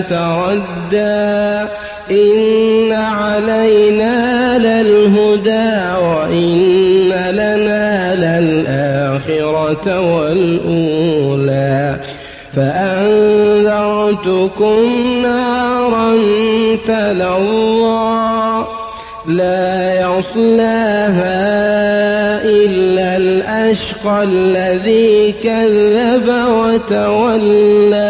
إذا تردى إن علينا للهدى وإن لنا للآخرة والأولى فأنذرتكم نارا تلظى لا يصلاها إلا الأشقى الذي كذب وتولى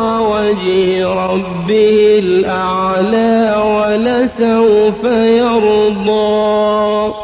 وجه ربه الأعلى ولسوف يرضى.